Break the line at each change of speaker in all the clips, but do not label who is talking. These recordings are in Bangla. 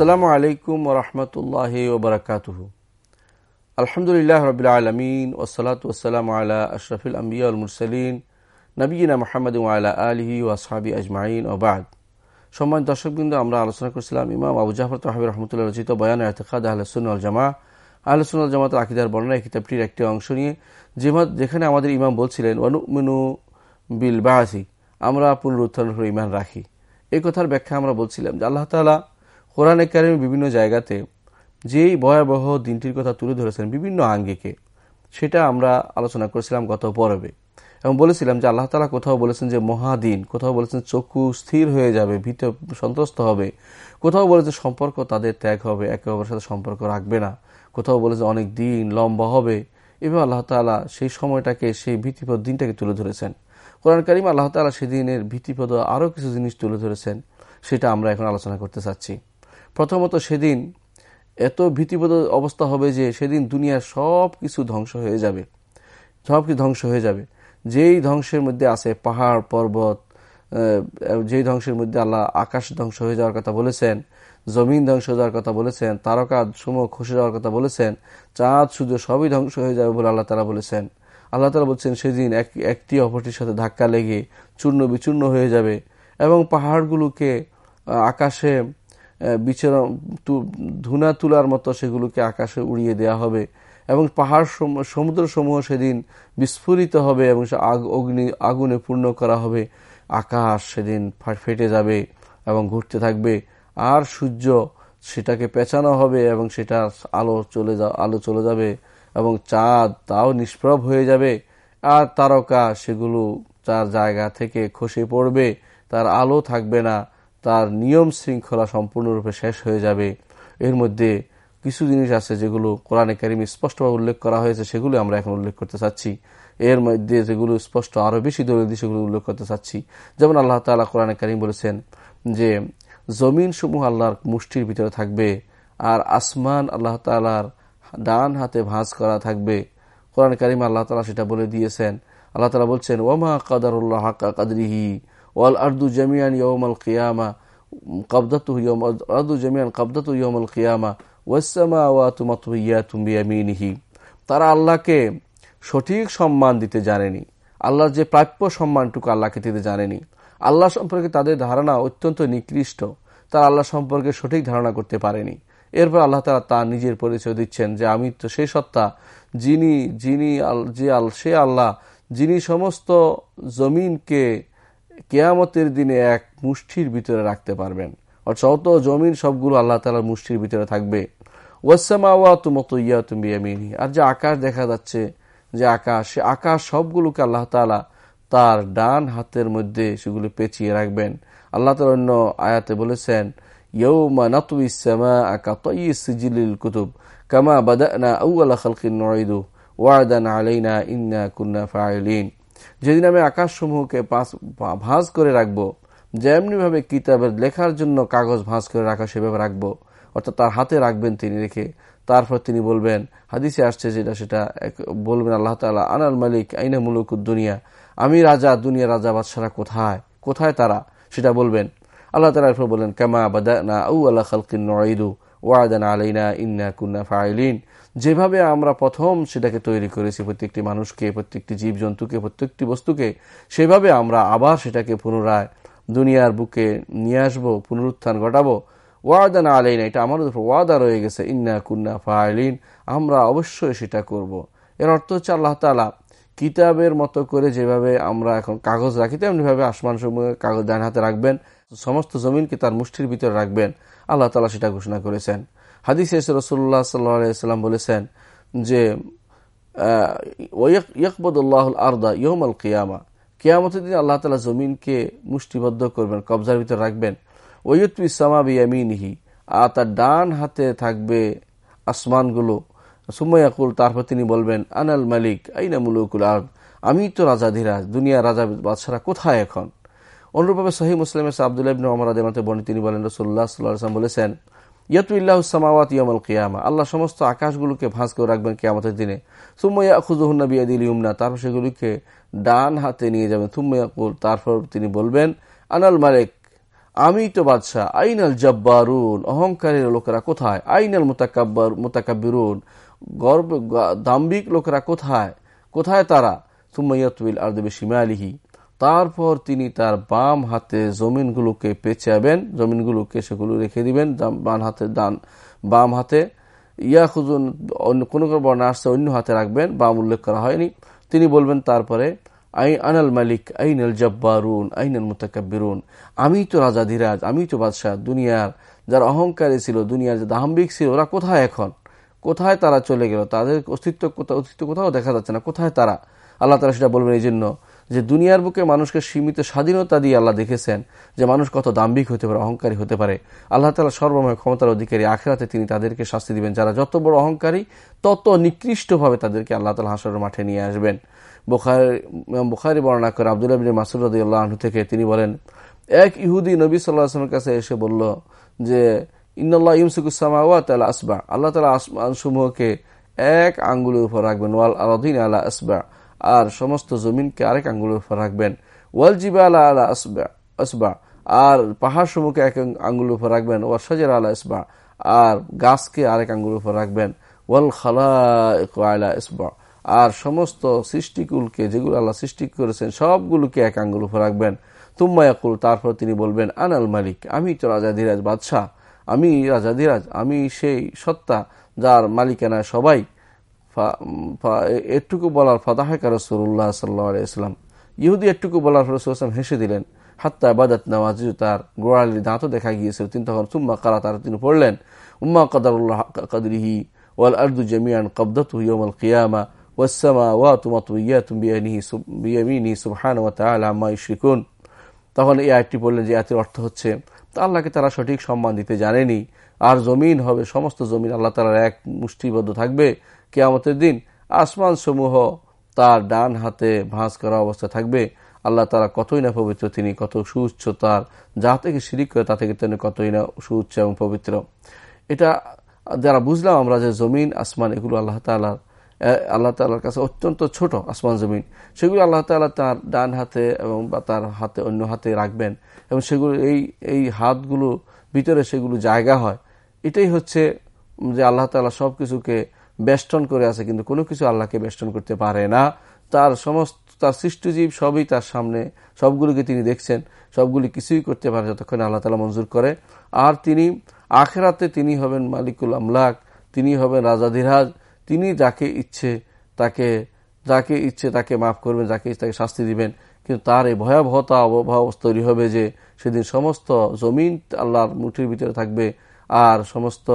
আসসালামু আলাইকুম ওরহমতুল্লাহ ওবরাকাতুহ আলহামদুলিল্লাহ রবিল আলমিন ওসলাত ওসালাম আলা আশরফুল আম্বিয়া মুরসলিন নবীনা মোহাম্মদ আলা আলহি ওয়াসাবি আজমাইন ওবাদ সম্মান দর্শকবৃন্দ, আমরা আলোচনা করছিলাম ইমাম আবু জাফর তহাবি রহমতুল্লাহ রচিত বয়ান এতেকাদ আহলসুল জামা আহলসুল জামাত আকিদার বর্ণনা এই কিতাবটির একটি অংশ নিয়ে যেখানে আমাদের ইমাম বলছিলেন অনুমিনু বিল বাহাসি আমরা পুনরুত্থানের ইমান রাখি। এই কথার ব্যাখ্যা আমরা বলছিলাম যে আল্লাহ তালা কোরআন কারিমের বিভিন্ন জায়গাতে যেই ভয়াবহ দিনটির কথা তুলে ধরেছেন বিভিন্ন আঙ্গিকে, সেটা আমরা আলোচনা করেছিলাম গত পর্বে। এবং বলেছিলাম যে আল্লাহ তালা কোথাও বলেছেন যে মহাদিন, কোথাও বলেছেন চক্ষু স্থির হয়ে যাবে ভীত সন্ত্রস্ত হবে। কোথাও বলেছে সম্পর্ক তাদের ত্যাগ হবে, একে অপরের সাথে সম্পর্ক রাখবে না। কোথাও বলেছে অনেক দিন লম্বা হবে। এভাবে আল্লাহ তালা সেই সময়টাকে, সেই ভীতিপদ দিনটাকে তুলে ধরেছেন। কোরআন করিম আল্লাহ তালা সেদিনের ভীতিপদ আরও কিছু জিনিস তুলে ধরেছেন, সেটা আমরা এখন আলোচনা করতে চাচ্ছি। প্রথমত সেদিন এত ভীতিপদ অবস্থা হবে যে সেদিন দুনিয়ার সব কিছু ধ্বংস হয়ে যাবে। সব কিছু ধ্বংস হয়ে যাবে। যেই ধ্বংসের মধ্যে আছে পাহাড়, পর্বত যেই ধ্বংসের মধ্যে আল্লাহ আকাশ ধ্বংস হয়ে যাওয়ার কথা বলেছেন, জমিন ধ্বংস হয়ে যাওয়ার কথা বলেছেন, তারকা সমূহ খসে যাওয়ার কথা বলেছেন, চাঁদ, সূর্য সবই ধ্বংস হয়ে যাবে বলে আল্লাহ তালা বলেছেন। আল্লাহ তালা বলছেন, সেদিন এক, একটি অপরটির সাথে ধাক্কা লেগে চূর্ণ বিচূর্ণ হয়ে যাবে এবং পাহাড়গুলোকে আকাশে বিচরণ ধুনা তুলার মতো সেগুলোকে আকাশে উড়িয়ে দেয়া হবে এবং পাহাড় সমুদ্র সমূহ সেদিন বিস্ফোরিত হবে এবং সে অগ্নি, আগুনে পূর্ণ করা হবে। আকাশ সেদিন ফেটে যাবে এবং ঘুরতে থাকবে। আর সূর্য সেটাকে পেঁচানো হবে এবং সেটা আলো চলে যা, আলো চলে যাবে এবং চাঁদ তাও নিষ্প্রভ হয়ে যাবে। আর তারকা সেগুলো তার জায়গা থেকে খসে পড়বে, তার আলো থাকবে না। তার নিয়ম শৃঙ্খলা সম্পূর্ণরূপে শেষ হয়ে যাবে। এর মধ্যে কিছু জিনিস আছে যেগুলো কোরআনে কারিম স্পষ্টভাবে উল্লেখ করা হয়েছে, সেগুলো আমরা এখন উল্লেখ করতে চাচ্ছি। এর মধ্যে যেগুলো স্পষ্ট আরও বেশি দলিল সেগুলো উল্লেখ করতে চাচ্ছি। যেমন আল্লাহ তালা কোরআনে কারিম বলেছেন যে, জমিন সমূহ আল্লাহর মুষ্টির ভিতরে থাকবে আর আসমান আল্লাহ তালার ডান হাতে ভাঁজ করা থাকবে। কোরআন কারিম আল্লাহ তালা সেটা বলে দিয়েছেন। আল্লাহ তালা বলছেন ওমা কাদারুল্লাহ হাক্কা কাদরিহি। ওয়াল আর্দু জামিয়ান ইয়মাল কিয়ামা কবদাতু আর্দু জামিয়ান কবদাতু ইয়মাল কিয়ামা ওয়াসামা ওয়া তুমাতুইয়া তুমিয়ামিনিহি তারা আল্লাহকে সঠিক সম্মান দিতে জানেনি। আল্লাহর যে প্রাপ্য সম্মানটুকু আল্লাহকে দিতে জানেনি। আল্লাহ সম্পর্কে তাদের ধারণা অত্যন্ত নিকৃষ্ট। তারা আল্লাহ সম্পর্কে সঠিক ধারণা করতে পারেনি। এরপর আল্লাহ তালা তার নিজের পরিচয় দিচ্ছেন যে আমি তো সেই সত্তা, যিনি যিনি যে আল, সে আল্লাহ, যিনি সমস্ত জমিনকে কেয়ামতের দিনে এক মুষ্টির ভিতরে রাখতে পারবেন। অর্থাৎ জমিন সবগুলো আল্লাহ তালার মুষ্টির ভিতরে থাকবে। আর যে আকাশ দেখা যাচ্ছে, যে আকাশ, সে আকাশ সবগুলোকে আল্লাহ তালা তার ডান হাতের মধ্যে সেগুলো পেঁচিয়ে রাখবেন। আল্লাহ তালা অন্য আয়াতে বলেছেন ইয়ৌমা নাতুই আকা সিজিলিল কুতুব, কামা বাদানা আউআলা নয়দু আলাইনা ইন্না কুন্না ফাইলিন যেদিন আমি আকাশসমূহকে ভাঁজ করে রাখব, যেমনিভাবে কিতাবের লেখার জন্য কাগজ ভাঁজ করে রাখা সেভাবে রাখব, অর্থাৎ তার হাতে রাখবেন তিনি রেখে, তারপর তিনি বলবেন, হাদিসে আসছে যেটা, সেটা বলবেন আল্লাহ তালা আনাল মালিক, আইনা মুলুক দুনিয়া? আমি রাজা দুনিয়া রাজা বাদশারা কোথায়? কোথায় তারা? সেটা বলবেন। আল্লাহ তালা এরপর বললেন, কামা বাদা না আউ আল্লাহ খালকিন নয়দু ওয়াদান আলাইনা, ইন্না কুন্না ফাইলিন। যেভাবে আমরা প্রথম সেটাকে তৈরি করেছি, প্রত্যেকটি মানুষকে, প্রত্যেকটি জীবজন্তুকে, প্রত্যেকটি বস্তুকে, সেভাবে আমরা আবার সেটাকে পুনরায় দুনিয়ার বুকে নিয়ে আসব, পুনরুত্থান ঘটাবো। ওয়াদান আলাইনা, এটা আমাদের উপর ওয়াদা রয়ে গেছে, ইন্না কুন্না ফাইলিন, আমরা অবশ্যই সেটা করব। এর অর্থ হচ্ছে আল্লাহ তালা কিতাবের মতো করে যেভাবে আমরা এখন কাগজ রাখি, তেমনিভাবে আসমান সমূহ কাগজ ডান হাতে রাখবেন, সমস্ত জমিনকে তার মুষ্টির ভিতরে রাখবেন। আল্লাহ তালা সেটা ঘোষণা করেছেন। হাদিস রসুল্লাহ সাল্লাম বলেছেন যে ইয়কবদুল্লাহ আরদা ইয়মাল কিয়ামা, কিয়ামতের দিন আল্লাহ তালা জমিনকে মুষ্টিবদ্ধ করবেন, কবজার ভিতরে রাখবেন। ওয়ুতু ইসামা বিয়ামিনিহি, আর তার ডান হাতে থাকবে আসমানগুলো। সুময়াকুল তারপর তিনি বলবেন, আনাল মালিক, আইনা মুলুকুল আর্দ? আমি তো রাজা ধীরাজ দুনিয়া রাজা বাদশারা কোথায় এখন? অনুরূপভাবে সহি মুসলিমের আবদুল্লাহ ইবনে ওমর আদেমাতে বনি তিনি বলেন রসুল্লাহ সাল্লাম বলেছেন ইয়াতুল্লাহ সামাওয়াত ইয়ামল কিয়ামা আল্লাহ সমস্ত আকাশগুলোকে ভাঁজ করে রাখবেন কিয়ামতের দিনে। সুম্ময়া খুজুহুন্না বিয়াদিল ইউমনা তারপর সেগুলিকে ডান হাতে নিয়ে যাবেন। সুম্ময়াকুল তারপর তিনি বলবেন, আনাল মালিক আমি তো বাদশাহ আইনাল জব্বারুন অহংকারীর লোকেরা কোথায় আইনাল মোতাকাব্বার মোতাকাব্বিরুন গর্ব দাম্বিক লোকেরা কোথায় কোথায় তারা সুমাইয়াতুল আর্দবে সিমালিহি তারপর তিনি তার বাম হাতে জমিনগুলোকে পেঁচাবেন, জমিনগুলোকে সেগুলো রেখে দিবেন বাম হাতে দান বাম হাতে ইয়া খুজুন অন্য কোনো কোনো বর্ণা আসছে, অন্য হাতে রাখবেন, বাম উল্লেখ করা হয়নি। তিনি বলবেন তারপরে, আই আনাল মালিক, আইনাল জব্বারুন, আইনাল মুতাকাব্বিরুন। আমি তো রাজা ধীরাজ আমি তো বাদশাহ, দুনিয়ার যারা অহংকারী ছিল, দুনিয়ার যে দাহম্বিক ছিল, ওরা কোথায় এখন? কোথায় তারা চলে গেল? তাদের অস্তিত্ব অস্তিত্ব কোথাও দেখা যাচ্ছে না, কোথায় তারা? আল্লাহ তারা সেটা বলবেন এই জন্য যে দুনিয়ার বুকে মানুষকে সীমিত স্বাধীনতা দিয়ে আল্লাহ দেখেছেন যে মানুষ কত দাম্বিক হতে পারে, অহংকারী হতে পারে। আল্লাহ তালা সর্বময় ক্ষমতার অধিকারী আখেরাতে তিনি তাদেরকে শাস্তি দিবেন। যারা যত বড় অহংকারী, তত নিকৃষ্টভাবে তাদেরকে আল্লাহ তালা হাসরের মাঠে নিয়ে আসবেন। বোখারি বোখারি বর্ণনা করে আবদুল্লাহ বিন মাসুদ আল্লাহ থেকে তিনি বলেন, এক ইহুদি নবী সাল্লাহ আসলামের কাছে এসে বলল যে ইন্নআল্লাহ ইমসুকুসামাওয়াত আল্লাহ আসবা আল্লাহ তালা আসমানসমূহকে এক আঙ্গুলের উপর রাখবেন। ওয়াল আলাদিন আল্লাহ আসবা। আর সমস্ত জমিনকে আরেক আঙ্গুলের উপর রাখবেন। ওয়াল জিবা আল্লাহ আল্লাহ আসবা আসবা। আর পাহাড় সমূহকে এক আঙ্গুলের উপর রাখবেন। ওয়াল সাজের আল্লাহ আসবা। আর গাছকে আরেক আঙ্গুলের উপর রাখবেন। ওয়াল খালা আলা ইসবা আর সমস্ত সৃষ্টিকুলকে যেগুলো আল্লাহ সৃষ্টি করেছেন, সবগুলোকে এক আঙ্গুল উপর রাখবেন। তুম্মায়াকুল তারপর তিনি বলবেন, আনাল মালিক, আমি তো রাজা ধীরাজ, বাদশাহ। আমি রাজা ধীরাজ, আমি সেই সত্তা যার মালিকানা সবাই এটুকু বলার ফাদাহেকা রসুল্লাহ সাল্লাহ ইসলাম ইহুদি এটুকু বলার রসুলাম হেসে দিলেন, হাত্তা বাদাত নওয়াজ তার গোড়ালির দাঁতও দেখা গিয়েছিল। তিনি তখন তুম্মা কারা তার তিনি পড়লেন, উম্মা কদারুল্লাহ কাদরিহি ওয়াল আর্দু জমিয়ান কবদত ইয়মল কিয়ামা ওয়াসসামাওয়াতু মাতউইয়াতুম বিয়ামিনিহি সুবহানাহু ওয়া তাআলা আম্মা ইউশরিকুন। তখন এই আয়াতটি বললেন যে আয়াতের অর্থ হচ্ছে, আল্লাহকে তারা সঠিক সম্মান দিতে জানেনি। আর জমিন হবে, সমস্ত জমিন আল্লাহ তালার এক মুষ্টিবদ্ধ থাকবে। কেয়ামতের দিন আসমান সমূহ তার ডান হাতে ভাঁজ করা অবস্থা থাকবে। আল্লাহ তারা কতই না পবিত্র, তিনি কত সুউচ্চ তার যা থেকে শিরিক করে তা থেকে তিনি কতই না সুউচ্চ এবং পবিত্র। এটা যারা বুঝলাম আমরা যে জমিন, আসমান, এগুলো আল্লাহ তালার আল্লাহ তালার কাছে অত্যন্ত ছোট আসমান জমিন। সেগুলো আল্লাহ তালা তার ডান হাতে এবং বা তার হাতে অন্য হাতে রাখবেন এবং সেগুলো এই এই হাতগুলো ভিতরে সেগুলো জায়গা হয়। এটাই হচ্ছে যে আল্লাহ তালা সব কিছুকে বেষ্টন করে আছে, কিন্তু কোনো কিছু আল্লাহকে বেষ্টন করতে পারে না। তার সমস্ত, তার সৃষ্টজীব সবই তার সামনে, সবগুলোকে তিনি দেখছেন, সবগুলি কিছুই করতে পারে যতক্ষণ আল্লাহ তালা মঞ্জুর করে। আর তিনি আখেরাতে তিনি হবেন মালিকুল আমলাক, তিনি হবেন রাজাধিরাজ তিনি যাকে ইচ্ছে তাকে, যাকে ইচ্ছে তাকে মাফ করবেন, যাকে ইচ্ছে তাকে শাস্তি দিবেন। কিন্তু তার এই ভয়াবহতা অভাব তৈরি হবে যে সেদিন সমস্ত জমিন আল্লাহর মুঠির ভিতরে থাকবে, আর সমস্ত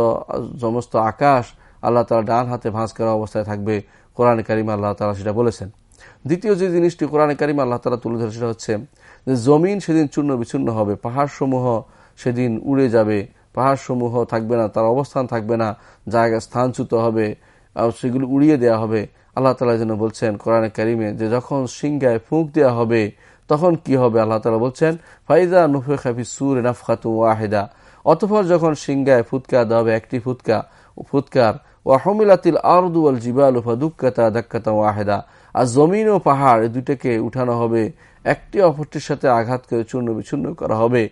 সমস্ত আকাশ আল্লাহ তালা ডান হাতে ভাঁজ করা অবস্থায় থাকবে। কোরআন কারিমা আল্লাহ তালা সেটা বলেছেন। দ্বিতীয় যে জিনিসটি কোরআন কারিমা আল্লাহ তালা তুলে ধরে সেটা হচ্ছে যে জমিন সেদিন চূর্ণ বিচ্ছিন্ন হবে পাহাড় সমূহ সেদিন উড়ে যাবে পাহাড় সমূহ থাকবে না, তার অবস্থান থাকবে না, জায়গা স্থানচ্যুত হবে সেগুলো উড়িয়ে দেওয়া হবে। আল্লাহ তালা যেন বলছেন কোরআনে কারিমে যে যখন সিংগায় ফুঁক দেওয়া হবে, তখন কি হবে? আল্লাহ তালা বলছেন, ফাইজা নুফে খাফি সুর নাফখাতু ওয়াহেদা। অতপর যখন সিংগায় ফুৎকা দেওয়া হবে, একটি ফুৎকা ফুৎকার ওয়াহমিলাতিল আরদু আল জিবাল ফাদুক্কাতা দাক্কাতা ওয়াহেদা। আর জমিন ও পাহাড় দুইটাকে উঠানো হবে, একটি অপরটির সাথে আঘাত করে চূর্ণ বিচ্ছিন্ন করা হবে।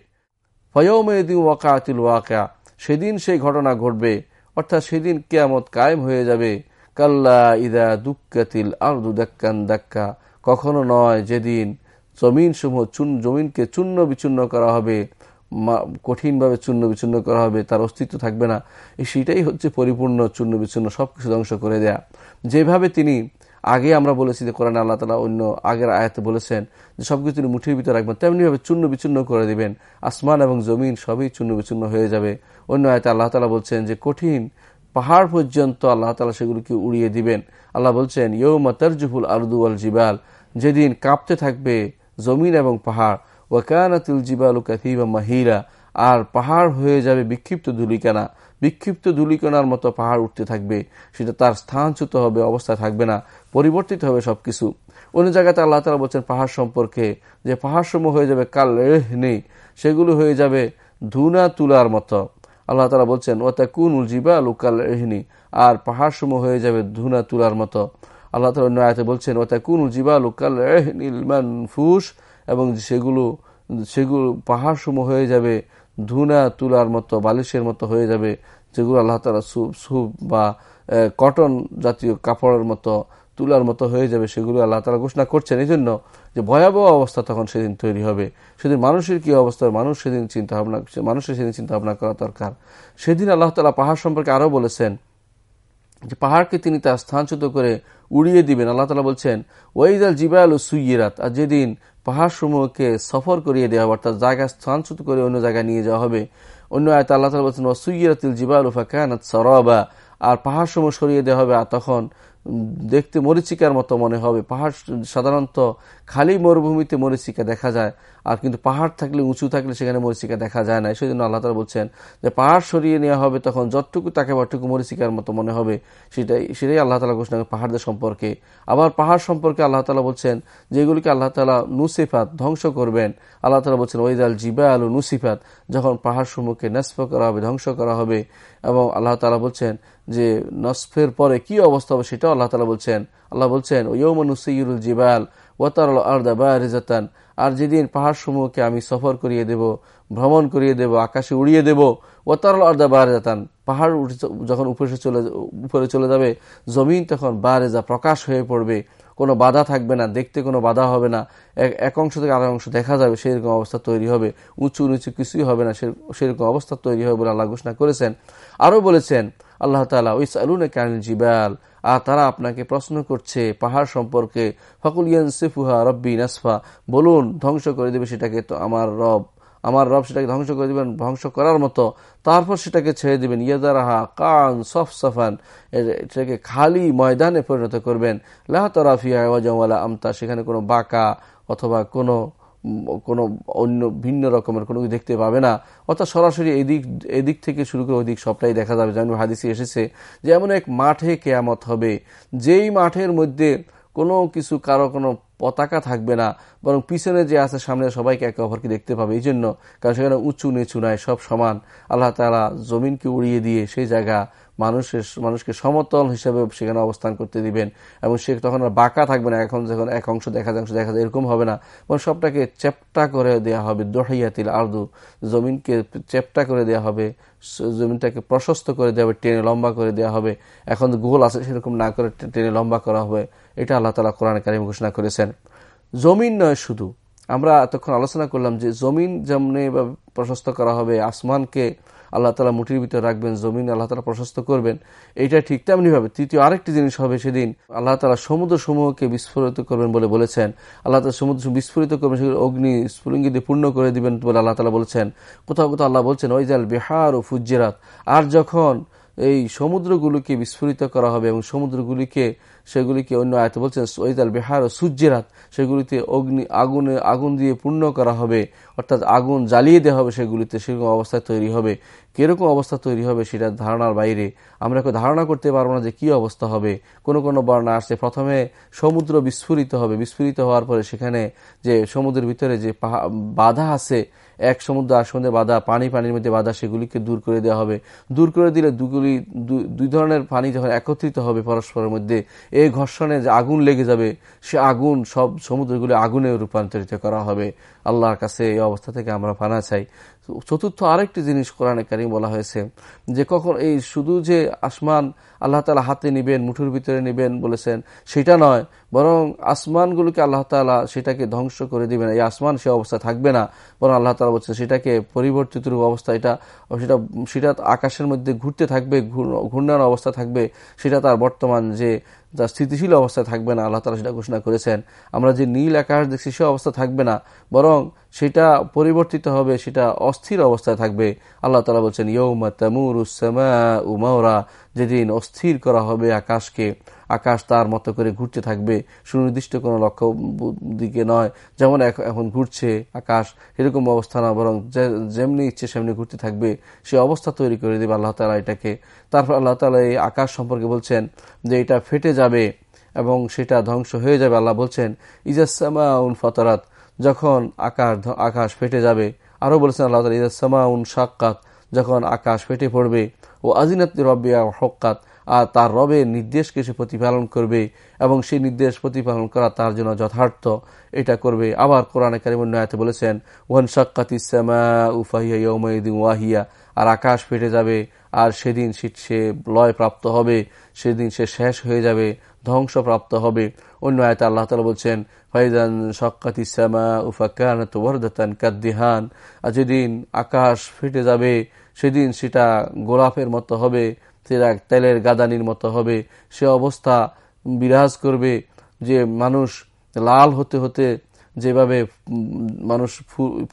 ফয়মেদিন ওয়াকাতিল ওয়াকা সেদিন সেই ঘটনা ঘটবে, অর্থাৎ সেদিন কেয়ামত কায়েম হয়ে যাবে। কাল্লা ইদা দুঃখাতিল আর্দু দাক্কান দাক্কা, কখনো নয় যেদিন জমিন সমূহ চুন জমিনকে চূর্ণ বিচূর্ণ করা হবে। কঠিনভাবে চূর্ণ বিচ্ছিন্ন করা হবে, তার অস্তিত্ব থাকবে না। সেটাই হচ্ছে পরিপূর্ণ চূর্ণ বিচূর্ণ সব কিছু ধ্বংস করে দেয়া। যেভাবে তিনি আগে আমরা বলেছি যে কোরআন আল্লাহ তালা অন্য আগের আয়াতে বলেছেন যে সবকিছু তিনি মুঠির ভিতরে রাখবেন, তেমনিভাবে চূর্ণ বিচূর্ণ করে দিবেন। আসমান এবং জমিন সবই চূর্ণ বিচূর্ণ হয়ে যাবে। অন্য আয়তে আল্লাহ তালা বলছেন যে কঠিন পাহাড় পর্যন্ত আল্লাহ তালা সেগুলিকে উড়িয়ে দিবেন। আল্লাহ বলছেন ইউ মাতারজুফুল আলদু আল জিবাল যেদিন কাঁপতে থাকবে জমিন এবং পাহাড়। ওয়াকানাতুল জিবাল কাথিবা মাহিরা, আর পাহাড় হয়ে যাবে বিক্ষিপ্ত ধুলিকানা। বিক্ষিপ্ত ধুলিকণার মতো পাহাড় উঠতে থাকবে। সেটা তার স্থানচ্যুত হবে, অবস্থা থাকবে না, পরিবর্তিত হবে সবকিছু। অন্য জায়গাতে আল্লাহ তালা বলছেন, পাহাড় সম্পর্কে যে পাহাড় সমূহ হয়ে যাবে কাল নেই সেগুলো হয়ে যাবে ধুনা তুলার মতো। আল্লাহ তালা বলছেন ও তা কুন উলজিবা লুকাল রেহনি আর পাহাড় সমূহ হয়ে যাবে ধুনা তুলার মতো। আল্লাহ তালা অন্য আয়তে বলছেন ও তা কুন উলজিবা লুকাল রেহনিল ফুস এবং সেগুলো সেগুলো পাহাড় সমূহ হয়ে যাবে, ধুনা তুলার মতো, বালিশের মতো হয়ে যাবে, যেগুলো আল্লাহ তালা সুপ সুপ বা কটন জাতীয় কাপড়ের মতো, তুলার মতো হয়ে যাবে, সেগুলো আল্লাহ তালা ঘোষণা করছেন। এই জন্য যে ভয়াবহ অবস্থা তখন সেদিন তৈরি হবে। সেদিন মানুষের কি অবস্থা মানুষ সেদিন চিন্তা ভাবনা, মানুষের সেদিন চিন্তা ভাবনা করা দরকার। সেদিন আল্লাহ তালা পাহাড় সম্পর্কে আরও বলেছেন যে পাহাড়কে তিনি তার স্থানচ্যুত করে উড়িয়ে দিবেন। আল্লাহ তালা বলছেন, ওয়াইজাল জিবাল ও সুইয়েরাত আর যেদিন পাহাড় সমূহকে সফর করিয়ে দেওয়া হবে, অর্থাৎ জায়গা স্থানচ্যুত করে অন্য জায়গায় নিয়ে যাওয়া হবে, অন্য আয়তা আল্লাহ তালা বলছেন ওয়াসুইয়াতিল জিবাল ফা কায়নাত সরবা আর পাহাড় সমূহ সরিয়ে দেওয়া হবে, আর তখন দেখতে মরিচিকার মতো মনে হবে। পাহাড় সাধারণত খালি মরুভূমিতে মরিচিকা দেখা যায়, আর কিন্তু পাহাড় থাকলে, উঁচু থাকলে সেখানে মরিচিকা দেখা যায় না। সেই জন্য আল্লাহ তালা বলছেন যে, পাহাড় সরিয়ে নেওয়া হবে তখন যতটুকু তাকে বাটুকু মরিচিকার মতো মনে হবে, সেটাই সেটাই আল্লাহ তালা ঘোষণা পাহাড়দের সম্পর্কে। আবার পাহাড় সম্পর্কে আল্লাহ তালা বলছেন যেগুলিকে আল্লাহ তালা নুসিফাত, ধ্বংস করবেন। আল্লাহ তালা বলছেন ওইদাল জিবা আলু নুসিফাত, যখন পাহাড় সমূহকে নস্ফ করা হবে, ধ্বংস করা হবে। এবং আল্লাহ তালা বলছেন যে নসফের পরে কি অবস্থা হবে সেটাও আল্লাহ তালা বলছেন। আল্লাহ বলছেন ওয়ৌমনুসইরুল জিবাল ওয়াতার আর্দা বা রেজাতান আর যেদিন পাহাড় সমূহকে আমি সফর করিয়ে দেব, ভ্রমণ করিয়ে দেব, আকাশে উড়িয়ে দেব ওতারল আর্দা বারেজাতান পাহাড় যখন উপরে চলে উপরে চলে যাবে, জমিন তখন বারেজা প্রকাশ হয়ে পড়বে। কোনো বাধা থাকবে না, দেখতে কোনো বাধা হবে না। এক অংশ থেকে আরেক অংশ দেখা যাবে, সেরকম অবস্থা তৈরি হবে। উঁচু নিচু কিছুই হবে না সেরকম অবস্থা তৈরি হবে বলে আল্লাহ ঘোষণা করেছেন। আরও বলেছেন আল্লাহ তালা ওই সালুনে ক্যান জিবাল, আর তারা আপনাকে প্রশ্ন করছে পাহাড় সম্পর্কে। ফকুল ইয়ান সিফুহা রব্বি নাসফা, বলুন, ধ্বংস করে দেবে সেটাকে তো আমার রব। আমার রব সেটাকে ধ্বংস করে দেবেন, ধ্বংস করার মতো। তারপর সেটাকে ছেড়ে দেবেন। ইয়াদারাহা কান সফ সফান এটাকে খালি ময়দানে পরিণত করবেন। লাহ তরাফিয়া আমতা, সেখানে কোনো বাঁকা অথবা কোনো কোনো অন্য ভিন্ন রকমের কোনো দেখতে পাবে না। অর্থাৎ সরাসরি এদিক এদিক থেকে শুরু করে ওই দিক সবটাই দেখা যাবে। যেমন হাদিসি এসেছে যে এমন এক মাঠে কেয়ামত হবে। যেই মাঠের মধ্যে কোনো কিছু কারও কোনো পতাকা থাকবে না, বরং পিছনে যে আছে সামনে সবাইকে একে অপরকে দেখতে পাবে। এই জন্য, কারণ সেখানে উঁচু নিচু নাই, সব সমান। আল্লাহ তালা জমিনকে উড়িয়ে দিয়ে সেই জায়গা মানুষের, মানুষকে সমতল হিসেবে সেখানে অবস্থান করতে দিবেন। এবং সে তখন আর বাঁকা থাকবে না, এখন যখন এক অংশ দেখা যায় অংশ দেখা যায়, এরকম হবে না। এবং সবটাকে চেপটা করে দেওয়া হবে দোহাইয়াতিল আর্দু। জমিনকে চেপটা করে দেওয়া হবে, জমিনটাকে প্রশস্ত করে দেওয়া হবে, টেনে লম্বা করে দেওয়া হবে। এখন গোল আছে, সেরকম না করে টেনে লম্বা করা হবে। এটা আল্লাহ তালা কোরআন কারিম ঘোষণা করেছেন। জমিন নয় শুধু। আমরা এতক্ষণ আলোচনা করলাম যে জমিন যেমনি প্রশস্ত করা হবে, আসমানকে আল্লাহ তালা মুঠির ভিতরে রাখবেন, জমিন আল্লাহ তালা প্রশস্ত করবেন এইটা ঠিক তেমনিভাবে। তৃতীয় আরেকটি জিনিস হবে সেদিন আল্লাহ তালা সমুদ্র সমূহকে বিস্ফোরিত করবেন বলে বলেছেন। আল্লাহ তালা সমুদ্র বিস্ফোরিত করবেন, সেগুলো অগ্নি স্ফুলিঙ্গি দিয়ে পূর্ণ করে দিবেন বলে আল্লাহ তালা বলেছেন। কোথাও কোথাও আল্লাহ বলছেন ওইজাল বিহার ও ফুজ্জেরাত। আর যখন এই সমুদ্রগুলোকে বিস্ফোরিত করা হবে এবং সমুদ্রগুলিকে, সেগুলিকে অন্য আয়তে বলছেন ওইদাল বিহার ও সূর্যেরাত সেগুলিতে অগ্নি, আগুনে, আগুন দিয়ে পূর্ণ করা হবে, অর্থাৎ আগুন জ্বালিয়ে দেওয়া হবে সেগুলিতে, সেরকম অবস্থা তৈরি হবে। কীরকম অবস্থা তৈরি হবে সেটা ধারণার বাইরে। আমরা ধারণা করতে পারব না যে কি অবস্থা হবে। কোনো কোনো বর্ণা আসছে, প্রথমে সমুদ্র বিস্ফোরিত হবে। বিস্ফোরিত হওয়ার পরে সেখানে যে সমুদ্রের ভিতরে যে বাধা আছে এক সমুদ্র আসনে বাধা, পানি পানির মধ্যে বাধা, সেগুলিকে দূর করে দেওয়া হবে। দূর করে দিলে দুগুলি দুই ধরনের পানি যখন একত্রিত হবে পরস্পরের মধ্যে এই ঘর্ষণে যে আগুন লেগে যাবে, সে আগুন সব সমুদ্রগুলি আগুনে রূপান্তরিত করা হবে। আল্লাহর কাছে এই অবস্থা থেকে আমরা পানা চাই। চতুর্থ আরেকটি জিনিস কোরআনে কারিম বলা হয়েছে যে কখন এই শুধু যে আসমান আল্লাহ তালা হাতে নিবেন, মুঠুর ভিতরে নিবেন বলেছেন, সেটা নয়, বরং আসমানগুলোকে আল্লাহ তালা সেটাকে ধ্বংস করে দিবেন। এই আসমান সে অবস্থা থাকবে না, বরং আল্লাহ তালা বলছেন সেটাকে পরিবর্তিত অবস্থা, এটা, সেটা সেটা আকাশের মধ্যে ঘুরতে থাকবে ঘূর্ণার অবস্থা থাকবে, সেটা তার বর্তমান যে যা স্থিতিশীল অবস্থায় থাকবে না, আল্লাহ তালা সেটা ঘোষণা করেছেন। আমরা যে নীল আকাশ দেখছি, সে অবস্থা থাকবে না। বরং সেটা পরিবর্তিত হবে, সেটা অস্থির অবস্থায় থাকবে। আল্লাহ তালা বলছেন ইয়ৌমা তামুর উসামা উমাওরা যেদিন অস্থির করা হবে আকাশকে, আকাশ তার মতো করে ঘুরতে থাকবে। সুনির্দিষ্ট কোনো লক্ষ্য দিকে নয়, যেমন এখন ঘুরছে আকাশ, এরকম অবস্থা না, বরং যেমনি ইচ্ছে সেমনি ঘুরতে থাকবে, সে অবস্থা তৈরি করে দেবে আল্লাহ তালা এটাকে। তারপর আল্লাহ তালা এই আকাশ সম্পর্কে বলছেন যে এটা ফেটে যাবে এবং সেটা ধ্বংস হয়ে যাবে। আল্লাহ বলছেন ইজাসমা উন ফতরাত যখন আকাশ আকাশ ফেটে যাবে, আরও বলেছেন আল্লাহ তালা ইজাসমা উন সাক্কাত যখন আকাশ ফেটে পড়বে, ও আজিনাত রব্বিয়া হকাত আর তার রবের নির্দেশকে সে প্রতিপালন করবে, এবং সেই নির্দেশ প্রতিপালন করা তার জন্য যথার্থ। এটা করবে আবার কোরআনে কারিমন্যায়তে বলেছেন, ওয়ান সাক্কাতি শ্যামা উফাহিয়া ইয়ৌমদিন ওয়াহিয়া আর আকাশ ফেটে যাবে, আর সেদিন সে লয় প্রাপ্ত হবে, সেদিন সে শেষ হয়ে যাবে ধ্বংসপ্রাপ্ত হবে। অন্য আয়তা আল্লাহ তালা বলছেন কাদ্দিহান আর যেদিন আকাশ ফেটে যাবে, সেদিন সেটা গোলাপের মতো হবে, সেটা তেলের গাদানির মতো হবে। সে অবস্থা বিরাজ করবে যে মানুষ লাল হতে হতে যেভাবে মানুষ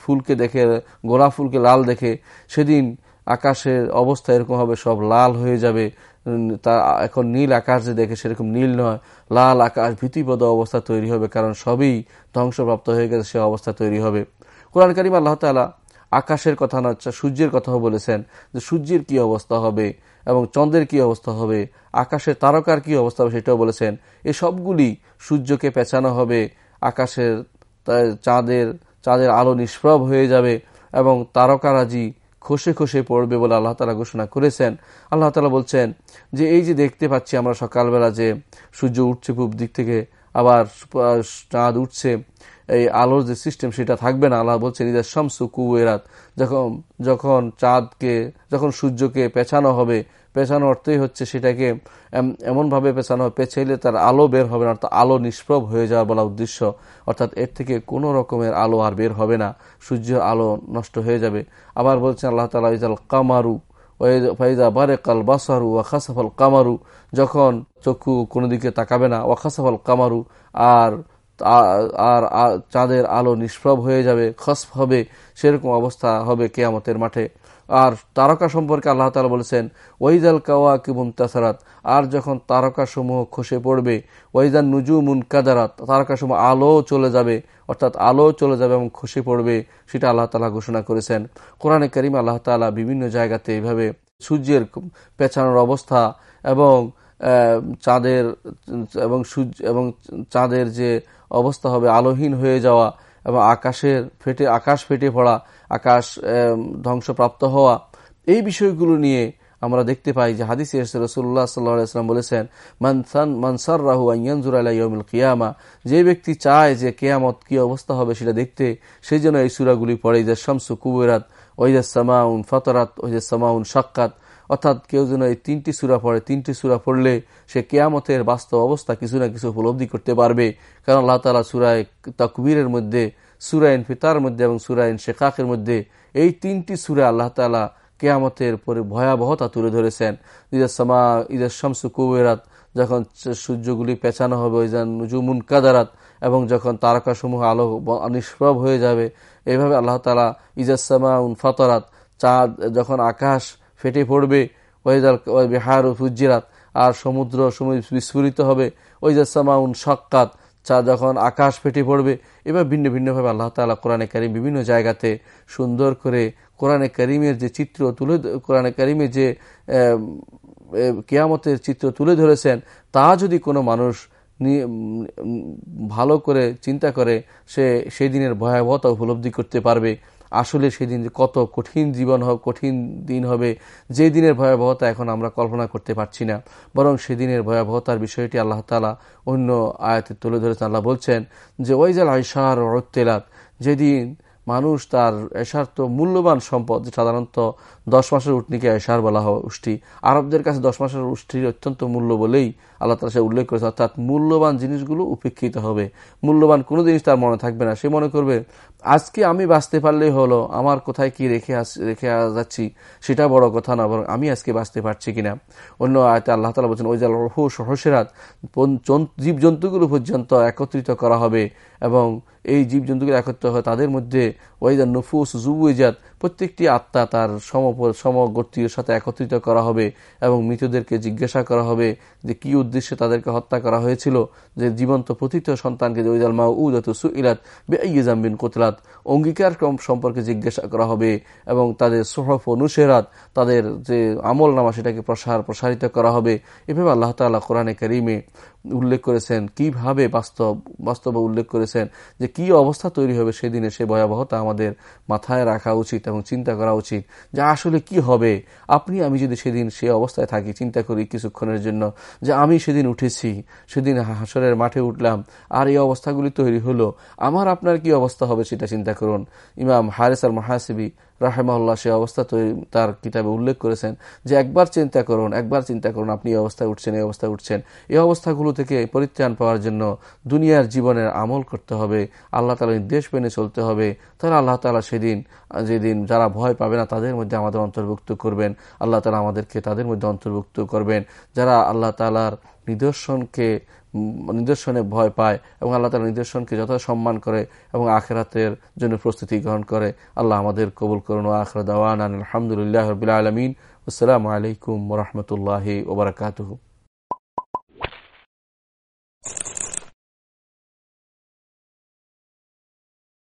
ফুলকে দেখে, গোলাপ ফুলকে লাল দেখে, সেদিন আকাশের অবস্থা এরকম হবে, সব লাল হয়ে যাবে। তা এখন নীল আকাশ যে দেখে সেরকম নীল নয়, লাল আকাশ ভীতিপদ অবস্থা তৈরি হবে, কারণ সবই ধ্বংসপ্রাপ্ত হয়ে গেছে, সে অবস্থা তৈরি হবে। কোরআন করিম আল্লাহ তালা আকাশের কথা না সূর্যের কথাও বলেছেন যে সূর্যের কি অবস্থা হবে এবং চন্দ্রের কি অবস্থা হবে, আকাশের তারকার কি অবস্থা হবে সেটাও বলেছেন। এই সবগুলি সূর্যকে পেঁচানো হবে, আকাশের চাঁদের চাঁদের আলো নিষ্প্রভ হয়ে যাবে এবং তারকারাজি খসে খসে পড়বে বলে আল্লাহ তালা ঘোষণা করেছেন। আল্লাহ তালা বলছেন যে, এই যে দেখতে পাচ্ছি আমরা সকালবেলা যে সূর্য উঠছে পূব দিক থেকে, আবার চাঁদ উঠছে এই আলোর যে সিস্টেম সেটা থাকবে না। আল্লাহ বলছেন ইদার শামসু কুয়েরাত যখন যখন চাঁদকে, যখন সূর্যকে পেছানো হবে, পেছানো অর্থই হচ্ছে সেটাকে এমনভাবে পেছানো হবে, পেছাইলে তার আলো বের হবে না, অর্থাৎ আলো নিষ্প্রভ হয়ে যাওয়া বলা উদ্দেশ্য। অর্থাৎ এর থেকে কোনো রকমের আলো আর বের হবে না সূর্যের আলো নষ্ট হয়ে যাবে। আবার বলছেন আল্লাহ তালা ইজাল কামারু। ফাইজা বারে কাল বাসারু ওয়াখাসাফল কামারু। যখন চক্ষু কোনো দিকে তাকাবে না ওয়াখাসাফল কামারু। আর আর চাঁদের আলো নিষ্প্রভ হয়ে যাবে খসফ হবে, সেরকম অবস্থা হবে কেয়ামতের মাঠে। আর তারকা সম্পর্কে আল্লাহ তালা বলেছেন, ওয়াইজাল কাওয়া কিবুন তাসারাত আর যখন তারকাসমূহ খসে পড়বে, ওয়াইজান নুজুমুন কাদারাত তারকাসমূহ আলো চলে যাবে, অর্থাৎ আলো চলে যাবে এবং খসে পড়বে, সেটা আল্লাহ তালা ঘোষণা করেছেন। কোরআনে করিম আল্লাহ তালা বিভিন্ন জায়গাতে এইভাবে সূর্যের পেছানোর অবস্থা এবং চাঁদের, এবং সূর্য, এবং চাঁদের যে অবস্থা হবে, আলোহীন হয়ে যাওয়া, এবং আকাশের ফেটে, আকাশ ফেটে পড়া, আকাশ ধ্বংসপ্রাপ্ত হওয়া, এই বিষয়গুলো নিয়ে আমরা দেখতে পাই যে হাদিস রসুল্লাহ সাল্লাম বলেছেন মানসান মানসার রাহু আইয়ানজুর আলাইমিল কিয়ামা যে ব্যক্তি চায় যে কেয়ামত কি অবস্থা হবে সেটা দেখতে সেই জন্য এই সুরাগুলি পড়ে যে শামসু কুবেরাত ওইজাস সামাউন ফতরাত ওইজাস সামাউন সাক্কাত অর্থাৎ কেউ যেন এই তিনটি সুরা পড়ে, তিনটি সুরা পড়লে সে কেয়ামতের বাস্তব অবস্থা কিছু না কিছু উপলব্ধি করতে পারবে। কারণ আল্লাহ তালা সুরায় তকবীরের মধ্যে সুরাইন ফিতার মধ্যে এবং সুরাইন শেখাকের মধ্যে এই তিনটি সুরা আল্লাহ তালা কেয়ামতের পরে ভয়াবহতা তুলে ধরেছেন। ঈদের সমা ঈদের শামসু কুবেরাত যখন সূর্যগুলি পেছানো হবে, ওই যেন নুজুমুন কাদারাত, এবং যখন তারকাসমূহ আলো নিষ্প্রভ হয়ে যাবে এইভাবে আল্লাহ তালা ইজাসমা উন ফতরাত, চাঁদ, যখন আকাশ ফেটে পড়বে। ওয়েদাল বিহার ফুজিরাত আর সমুদ্র বিস্ফোরিত হবে। ওই যে সামাউন সক্কাত চা যখন আকাশ ফেটে পড়বে। এবার ভিন্ন ভিন্নভাবে আল্লাহ তালা কোরআনে কারিম বিভিন্ন জায়গাতে সুন্দর করে কোরআনে করিমের যে চিত্র তুলে কোরআনে করিমের যে কেয়ামতের চিত্র তুলে ধরেছেন, তা যদি কোনো মানুষ ভালো করে চিন্তা করে, সে সেই দিনের ভয়াবহতা উপলব্ধি করতে পারবে। আসলে সেদিন কত কঠিন জীবন হবে, কঠিন দিন হবে, যে দিনের ভয়াবহতা এখন আমরা কল্পনা করতে পারছি না। বরং সেদিনের ভয়াবহতার বিষয়টি আল্লাহ তালা অন্য আয়াতে তুলে ধরেছেন। আল্লাহ বলছেন যে ওইজাল আইসার রত্তেলাত, যেদিন মানুষ তার এশার তো মূল্যবান সম্পদ সাধারণত দশ মাসের উঠনিকে এশার বলা হয় উষ্টি, আরবদের কাছে দশ মাসের উষ্টির অত্যন্ত মূল্য বলেই আল্লাহ তালা সে উল্লেখ করেছে অর্থাৎ মূল্যবান জিনিসগুলো উপেক্ষিত হবে। মূল্যবান কোনো জিনিস তার মনে থাকবে না। সে মনে করবে আজকে আমি বাঁচতে পারলেই হলো, আমার কোথায় কি রেখে রেখে যাচ্ছি সেটা বড় কথা না, বরং আমি আজকে বাঁচতে পারছি কিনা। অন্য আয়তে আল্লাহ তালা বলছেন ওই যে রহুস হসেরাত জীবজন্তুগুলো পর্যন্ত একত্রিত করা হবে এবং এই জীবজন্তুগুলো একত্রিত হয় তাদের মধ্যে। ওই যে নফুস জুবুজাত প্রত্যেকটি আত্মা তার সম সমগর্তীর সাথে একত্রিত করা হবে এবং মৃতদেরকে জিজ্ঞাসা করা হবে যে কি উদ্দেশ্যে তাদেরকে হত্যা করা হয়েছিল, যে জীবন্ত প্রথিত সন্তানকে ওইজাল মা উদাত সুইলাত বেআজাম্বিন কোতলাত অঙ্গীকার সম্পর্কে জিজ্ঞাসা করা হবে এবং তাদের সোহফ অনুসেরাত তাদের যে আমল নামা সেটাকে প্রসার প্রসারিত করা হবে। এভাবে আল্লাহ তাল্লাহ কোরআনে করিমে উল্লেখ করেছেন, কীভাবে বাস্তব, বাস্তবে উল্লেখ করেছেন যে কি অবস্থা তৈরি হবে সেদিনে সে ভয়াবহতা আমাদের মাথায় রাখা উচিত এবং চিন্তা করা উচিত যে আসলে কি হবে। আপনি, আমি যদি সেদিন সে অবস্থায় থাকি, চিন্তা করি কিছুক্ষণের জন্য যে আমি সেদিন উঠেছি, সেদিন হাসরের মাঠে উঠলাম, আর এই অবস্থাগুলি তৈরি হলো, আমার আপনার কি অবস্থা হবে সেটা চিন্তা করুন। ইমাম হারেস আল মাহাসিবি রাহেমাল্লাহ সে অবস্থা তৈরি, তার কিতাবে উল্লেখ করেছেন যে একবার চিন্তা করুন, একবার চিন্তা করুন, আপনি এই অবস্থায় উঠছেন, এই অবস্থায় উঠছেন। এই অবস্থাগুলো থেকে পরিত্রাণ পাওয়ার জন্য দুনিয়ার জীবনের আমল করতে হবে, আল্লাহ তালা নির্দেশ মেনে চলতে হবে। তাহলে আল্লাহ তালা সেদিন, যেদিন যারা ভয় পাবে না, তাদের মধ্যে আমাদের অন্তর্ভুক্ত করবেন। আল্লাহ তালা আমাদেরকে তাদের মধ্যে অন্তর্ভুক্ত করবেন। যারা আল্লাহ তালার নিদর্শনকে নিদর্শনে ভয় পায় এবং আল্লাহ তালা নিদর্শনকে যথা সম্মান করে এবং আখেরাতের জন্য প্রস্তুতি গ্রহণ করে। আল্লাহ আমাদের কবুল করুন। আখরা দাওয়ান আলহামদুলিল্লাহ রবিআ আলমিন। আসসালামু আলাইকুম রহমতুল্লাহ ওবরাকাতহ